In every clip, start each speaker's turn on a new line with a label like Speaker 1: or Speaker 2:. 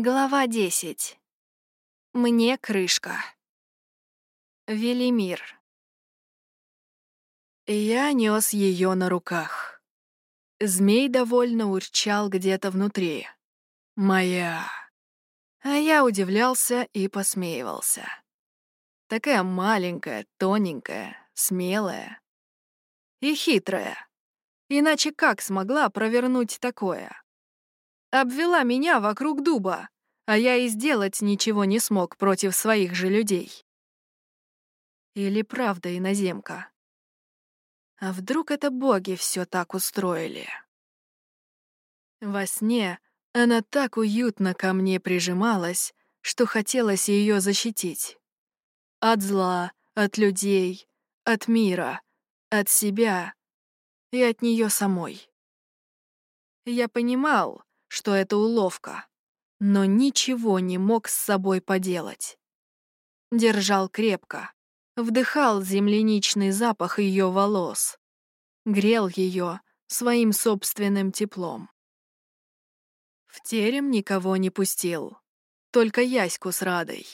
Speaker 1: Глава 10. Мне крышка. Велимир. Я нес ее на руках. Змей довольно урчал где-то внутри. Моя. А я удивлялся и посмеивался. Такая маленькая, тоненькая, смелая и хитрая. Иначе как смогла провернуть такое? Обвела меня вокруг дуба, а я и сделать ничего не смог против своих же людей. Или правда иноземка? А вдруг это боги все так устроили? Во сне она так уютно ко мне прижималась, что хотелось ее защитить. От зла, от людей, от мира, от себя и от нее самой. Я понимал, что это уловка, но ничего не мог с собой поделать. Держал крепко, вдыхал земляничный запах ее волос, грел ее своим собственным теплом. В терем никого не пустил, только Яську с Радой.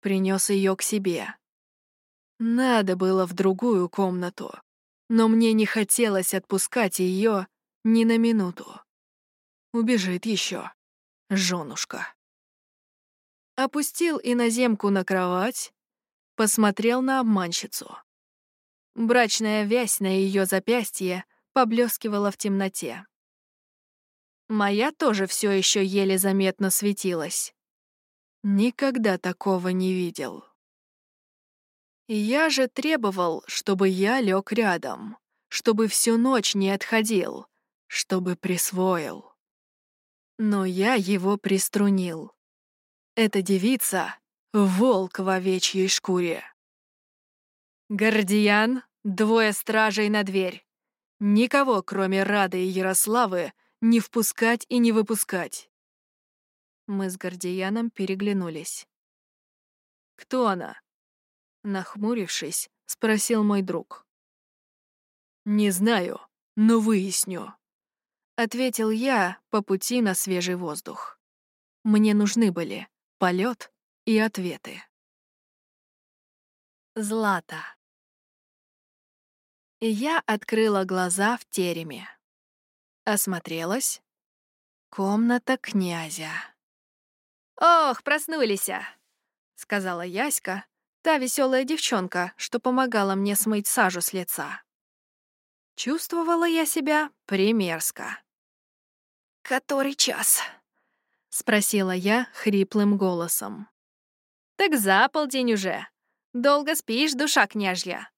Speaker 1: Принес ее к себе. Надо было в другую комнату, но мне не хотелось отпускать ее ни на минуту. Убежит еще, женушка. Опустил иноземку на кровать, посмотрел на обманщицу. Брачная вязь на ее запястье поблескивала в темноте. Моя тоже все еще еле заметно светилась. Никогда такого не видел. Я же требовал, чтобы я лег рядом, чтобы всю ночь не отходил, чтобы присвоил. Но я его приструнил. Эта девица — волк в овечьей шкуре. Гордиян, двое стражей на дверь. Никого, кроме Рады и Ярославы, не впускать и не выпускать. Мы с Гордияном переглянулись. «Кто она?» Нахмурившись, спросил мой друг. «Не знаю, но выясню», — ответил я по пути на свежий воздух. Мне нужны были полет и ответы. Злата. Я открыла глаза в тереме. Осмотрелась. Комната князя. «Ох, проснулись!» — сказала Яська, та веселая девчонка, что помогала мне смыть сажу с лица. Чувствовала я себя примерзко. «Который час?» — спросила я хриплым голосом. «Так за полдень уже. Долго спишь, душа княжья.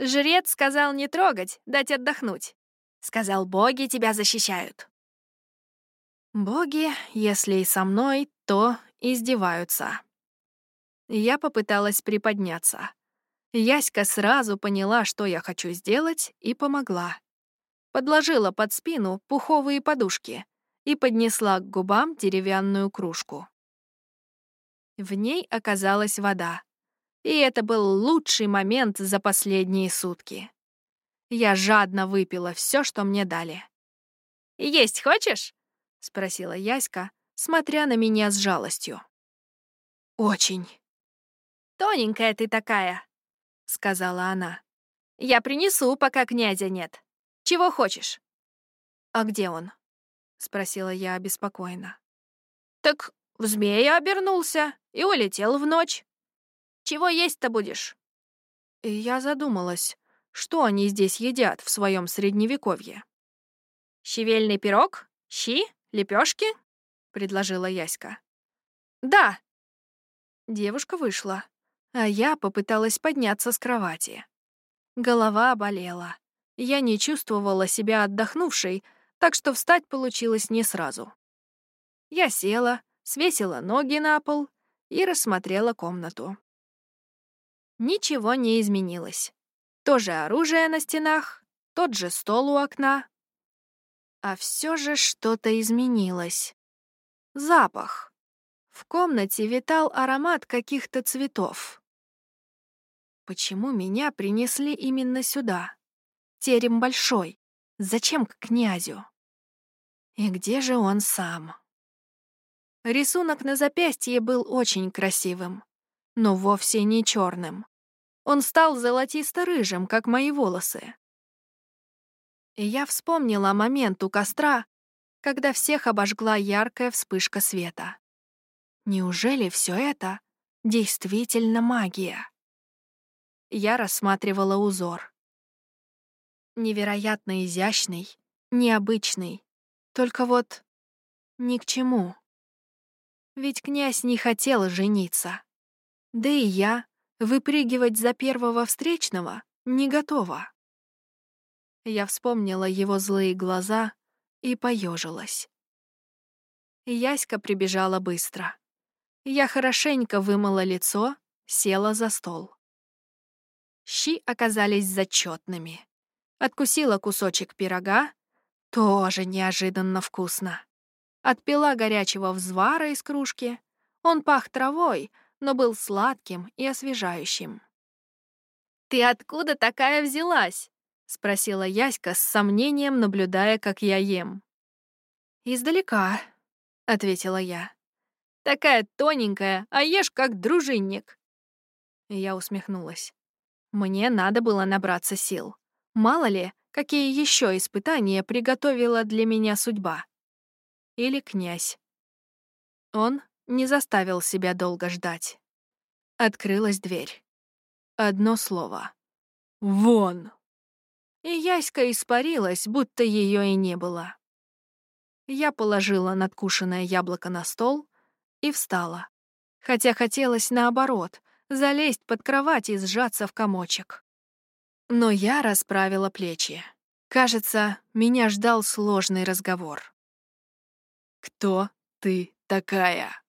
Speaker 1: Жрец сказал не трогать, дать отдохнуть. Сказал, боги тебя защищают». Боги, если и со мной, то издеваются. Я попыталась приподняться. Яська сразу поняла, что я хочу сделать, и помогла. Подложила под спину пуховые подушки, и поднесла к губам деревянную кружку. В ней оказалась вода, и это был лучший момент за последние сутки. Я жадно выпила все, что мне дали. «Есть хочешь?» — спросила Яська, смотря на меня с жалостью. «Очень». «Тоненькая ты такая», — сказала она. «Я принесу, пока князя нет. Чего хочешь?» «А где он?» — спросила я обеспокоенно. «Так в змея обернулся и улетел в ночь. Чего есть-то будешь?» И я задумалась, что они здесь едят в своем средневековье. «Щавельный пирог? Щи? Лепешки? предложила Яська. «Да!» Девушка вышла, а я попыталась подняться с кровати. Голова болела. Я не чувствовала себя отдохнувшей, так что встать получилось не сразу. Я села, свесила ноги на пол и рассмотрела комнату. Ничего не изменилось. То же оружие на стенах, тот же стол у окна. А все же что-то изменилось. Запах. В комнате витал аромат каких-то цветов. Почему меня принесли именно сюда? Терем большой. Зачем к князю? И где же он сам? Рисунок на запястье был очень красивым, но вовсе не черным. Он стал золотисто-рыжим, как мои волосы. И я вспомнила момент у костра, когда всех обожгла яркая вспышка света. Неужели все это действительно магия? Я рассматривала узор. Невероятно изящный, необычный, только вот ни к чему. Ведь князь не хотел жениться. Да и я выпрыгивать за первого встречного не готова. Я вспомнила его злые глаза и поежилась. Яська прибежала быстро. Я хорошенько вымыла лицо, села за стол. Щи оказались зачетными. Откусила кусочек пирога, тоже неожиданно вкусно. Отпила горячего взвара из кружки. Он пах травой, но был сладким и освежающим. «Ты откуда такая взялась?» — спросила Яська с сомнением, наблюдая, как я ем. «Издалека», — ответила я. «Такая тоненькая, а ешь как дружинник». Я усмехнулась. Мне надо было набраться сил. Мало ли, какие еще испытания приготовила для меня судьба. Или князь. Он не заставил себя долго ждать. Открылась дверь. Одно слово. «Вон!» И Яська испарилась, будто ее и не было. Я положила надкушенное яблоко на стол и встала, хотя хотелось наоборот — залезть под кровать и сжаться в комочек. Но я расправила плечи. Кажется, меня ждал сложный разговор. «Кто ты такая?»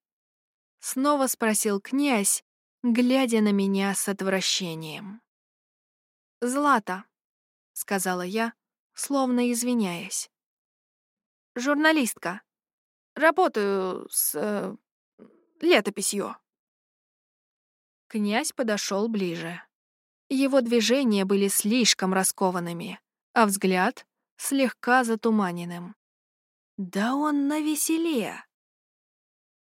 Speaker 1: Снова спросил князь, глядя на меня с отвращением. «Злата», — сказала я, словно извиняясь. «Журналистка. Работаю с... Э, летописью». Князь подошел ближе. Его движения были слишком раскованными, а взгляд — слегка затуманенным. Да он навеселе.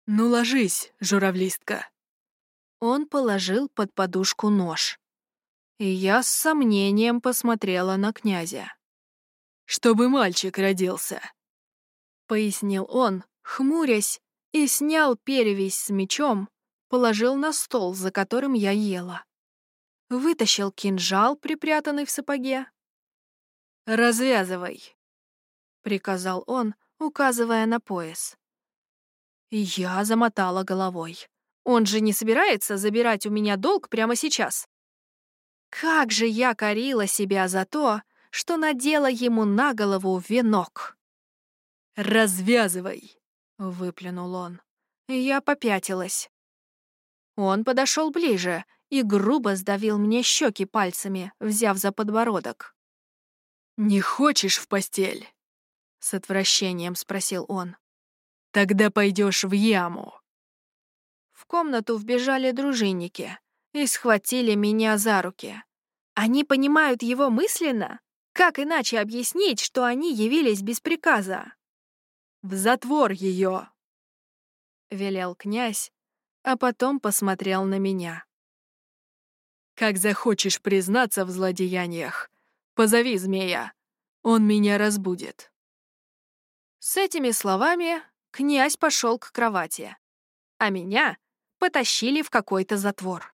Speaker 1: «Ну, ложись, журавлистка». Он положил под подушку нож. И я с сомнением посмотрела на князя. «Чтобы мальчик родился», — пояснил он, хмурясь, и снял перевязь с мечом, положил на стол, за которым я ела. Вытащил кинжал, припрятанный в сапоге. «Развязывай», — приказал он, указывая на пояс. Я замотала головой. Он же не собирается забирать у меня долг прямо сейчас. Как же я корила себя за то, что надела ему на голову венок. «Развязывай!» — выплюнул он. Я попятилась. Он подошел ближе и грубо сдавил мне щеки пальцами, взяв за подбородок. «Не хочешь в постель?» — с отвращением спросил он. «Тогда пойдешь в яму». В комнату вбежали дружинники и схватили меня за руки. Они понимают его мысленно? Как иначе объяснить, что они явились без приказа? «В затвор ее!» — велел князь, а потом посмотрел на меня. «Как захочешь признаться в злодеяниях, позови змея, он меня разбудит». С этими словами князь пошел к кровати, а меня потащили в какой-то затвор.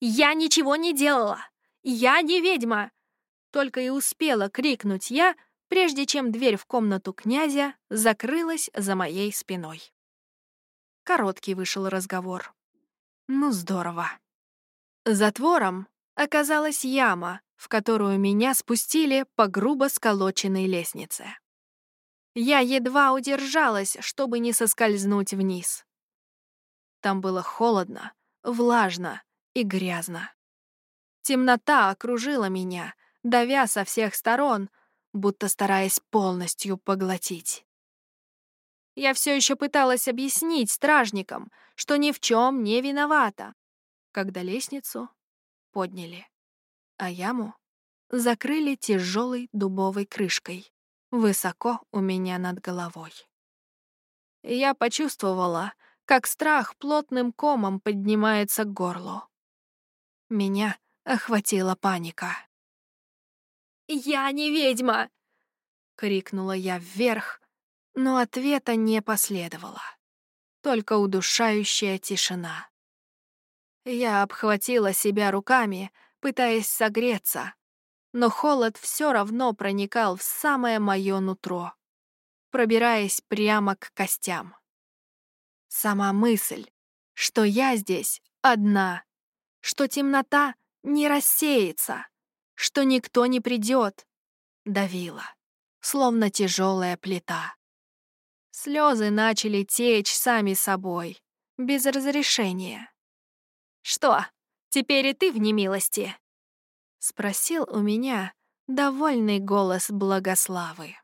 Speaker 1: «Я ничего не делала! Я не ведьма!» Только и успела крикнуть я, прежде чем дверь в комнату князя закрылась за моей спиной. Короткий вышел разговор. Ну, здорово. Затвором оказалась яма, в которую меня спустили по грубо сколоченной лестнице. Я едва удержалась, чтобы не соскользнуть вниз. Там было холодно, влажно и грязно. Темнота окружила меня, давя со всех сторон, будто стараясь полностью поглотить. Я все еще пыталась объяснить стражникам, что ни в чем не виновата, когда лестницу подняли, а яму закрыли тяжелой дубовой крышкой высоко у меня над головой. Я почувствовала, как страх плотным комом поднимается к горлу. Меня охватила паника. «Я не ведьма!» — крикнула я вверх, но ответа не последовало. Только удушающая тишина. Я обхватила себя руками, пытаясь согреться, но холод все равно проникал в самое мое нутро, пробираясь прямо к костям. Сама мысль, что я здесь одна, что темнота не рассеется, что никто не придет, давила, словно тяжелая плита. Слезы начали течь сами собой, без разрешения. «Что, теперь и ты в немилости?» — спросил у меня довольный голос Благославы.